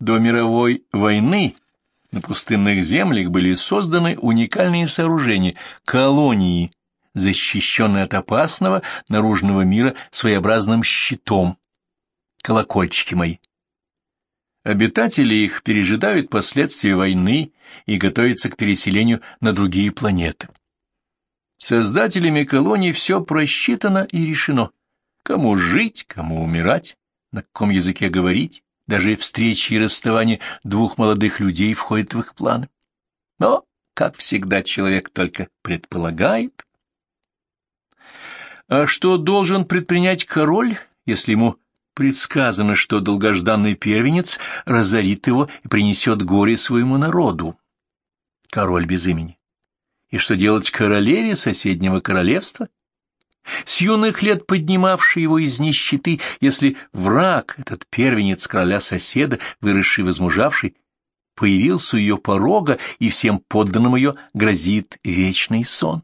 До мировой войны на пустынных землях были созданы уникальные сооружения, колонии, защищенные от опасного наружного мира своеобразным щитом. Колокольчики мои. Обитатели их пережидают последствия войны и готовятся к переселению на другие планеты. Создателями колоний все просчитано и решено. Кому жить, кому умирать, на каком языке говорить, даже встречи и расставания двух молодых людей входят в их планы. Но, как всегда, человек только предполагает. А что должен предпринять король, если ему предсказано, что долгожданный первенец разорит его и принесет горе своему народу? Король без имени. И что делать королеве соседнего королевства? С юных лет поднимавший его из нищеты, если враг, этот первенец короля-соседа, выросший возмужавший, появился у ее порога, и всем подданным ее грозит вечный сон.